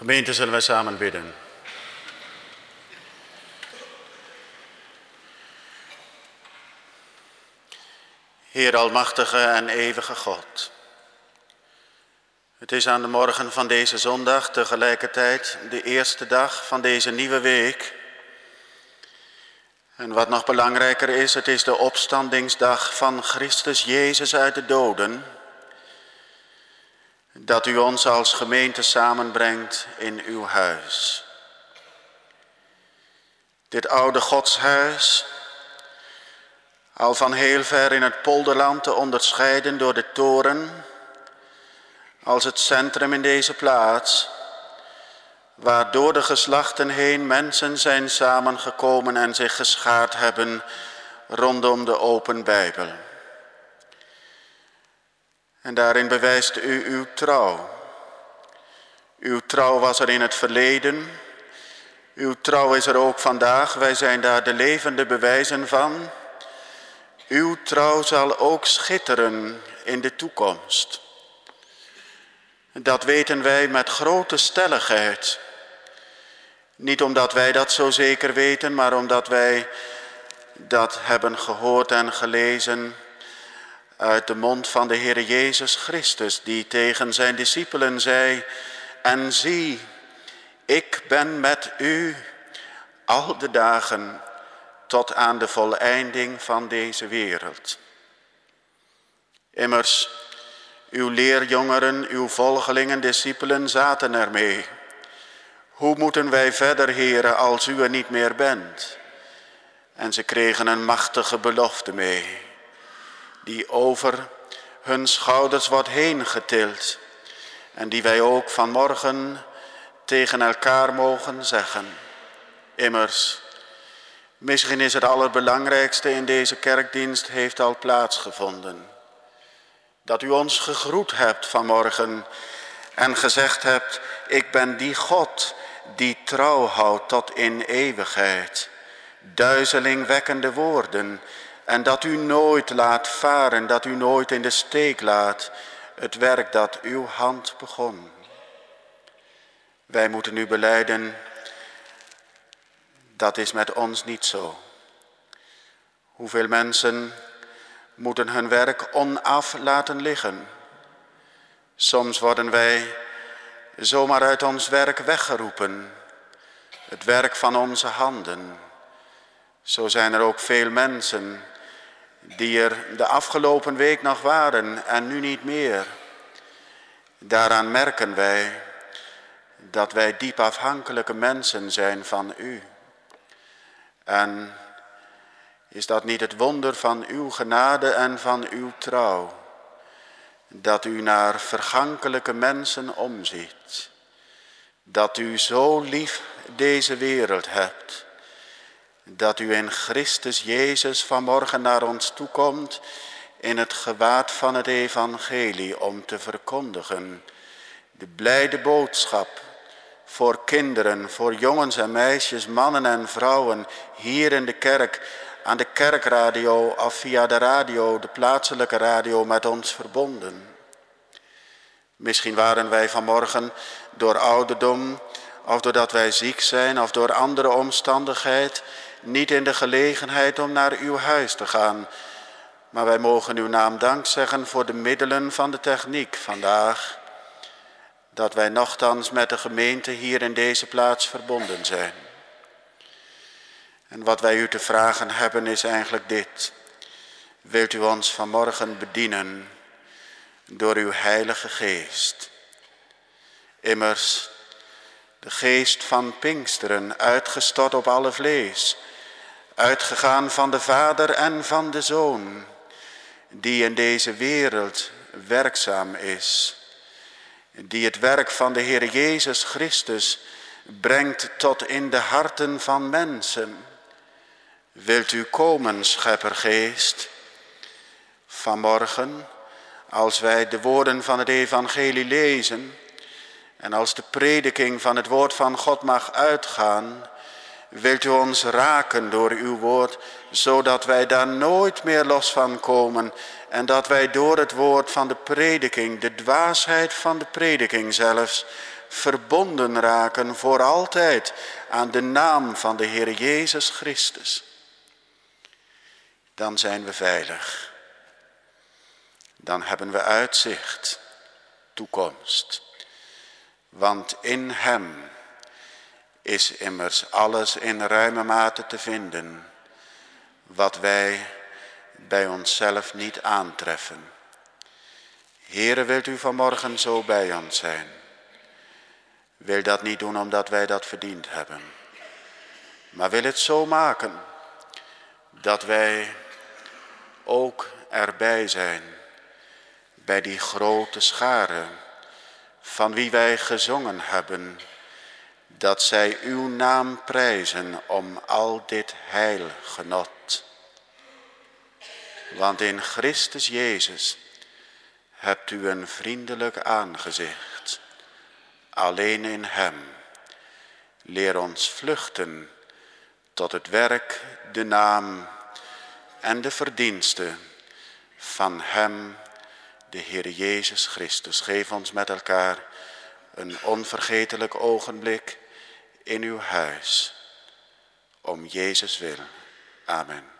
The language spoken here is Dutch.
Gemeente, zullen wij samen bidden. Heer Almachtige en Eeuwige God. Het is aan de morgen van deze zondag tegelijkertijd de eerste dag van deze nieuwe week. En wat nog belangrijker is, het is de opstandingsdag van Christus Jezus uit de doden. Dat u ons als gemeente samenbrengt in uw huis. Dit oude godshuis, al van heel ver in het polderland te onderscheiden door de toren, als het centrum in deze plaats, waar door de geslachten heen mensen zijn samengekomen en zich geschaard hebben rondom de open Bijbel. En daarin bewijst u uw trouw. Uw trouw was er in het verleden. Uw trouw is er ook vandaag. Wij zijn daar de levende bewijzen van. Uw trouw zal ook schitteren in de toekomst. Dat weten wij met grote stelligheid. Niet omdat wij dat zo zeker weten, maar omdat wij dat hebben gehoord en gelezen uit de mond van de Heer Jezus Christus, die tegen zijn discipelen zei, en zie, ik ben met u al de dagen tot aan de voleinding van deze wereld. Immers, uw leerjongeren, uw volgelingen, discipelen zaten ermee. Hoe moeten wij verder, heren, als u er niet meer bent? En ze kregen een machtige belofte mee, die over hun schouders wordt heen getild. En die wij ook vanmorgen tegen elkaar mogen zeggen. Immers, misschien is het allerbelangrijkste in deze kerkdienst heeft al plaatsgevonden. Dat u ons gegroet hebt vanmorgen en gezegd hebt, ik ben die God die trouw houdt tot in eeuwigheid. Duizelingwekkende woorden en dat u nooit laat varen, dat u nooit in de steek laat het werk dat uw hand begon. Wij moeten u beleiden, dat is met ons niet zo. Hoeveel mensen moeten hun werk onaf laten liggen. Soms worden wij zomaar uit ons werk weggeroepen, het werk van onze handen. Zo zijn er ook veel mensen die er de afgelopen week nog waren en nu niet meer. Daaraan merken wij dat wij diep afhankelijke mensen zijn van u. En is dat niet het wonder van uw genade en van uw trouw? Dat u naar vergankelijke mensen omziet. Dat u zo lief deze wereld hebt. Dat u in Christus Jezus vanmorgen naar ons toekomt in het gewaad van het evangelie om te verkondigen. De blijde boodschap voor kinderen, voor jongens en meisjes, mannen en vrouwen hier in de kerk aan de kerkradio of via de radio, de plaatselijke radio, met ons verbonden. Misschien waren wij vanmorgen door ouderdom, of doordat wij ziek zijn, of door andere omstandigheid, niet in de gelegenheid om naar uw huis te gaan. Maar wij mogen uw naam dank zeggen voor de middelen van de techniek vandaag. Dat wij nochtans met de gemeente hier in deze plaats verbonden zijn. En wat wij u te vragen hebben is eigenlijk dit. Wilt u ons vanmorgen bedienen door uw heilige geest? Immers, de geest van Pinksteren, uitgestort op alle vlees, uitgegaan van de Vader en van de Zoon, die in deze wereld werkzaam is, die het werk van de Heer Jezus Christus brengt tot in de harten van mensen Wilt u komen, scheppergeest? Vanmorgen, als wij de woorden van het evangelie lezen en als de prediking van het woord van God mag uitgaan, wilt u ons raken door uw woord, zodat wij daar nooit meer los van komen en dat wij door het woord van de prediking, de dwaasheid van de prediking zelfs, verbonden raken voor altijd aan de naam van de Heer Jezus Christus, dan zijn we veilig. Dan hebben we uitzicht, toekomst. Want in Hem is immers alles in ruime mate te vinden wat wij bij onszelf niet aantreffen. Here, wilt u vanmorgen zo bij ons zijn? Wil dat niet doen omdat wij dat verdiend hebben. Maar wil het zo maken dat wij ook erbij zijn bij die grote schare van wie wij gezongen hebben, dat zij uw naam prijzen om al dit heilgenot. Want in Christus Jezus hebt u een vriendelijk aangezicht. Alleen in Hem. Leer ons vluchten tot het werk, de naam en de verdiensten van Hem, de Heer Jezus Christus. Geef ons met elkaar een onvergetelijk ogenblik in uw huis. Om Jezus wil. Amen.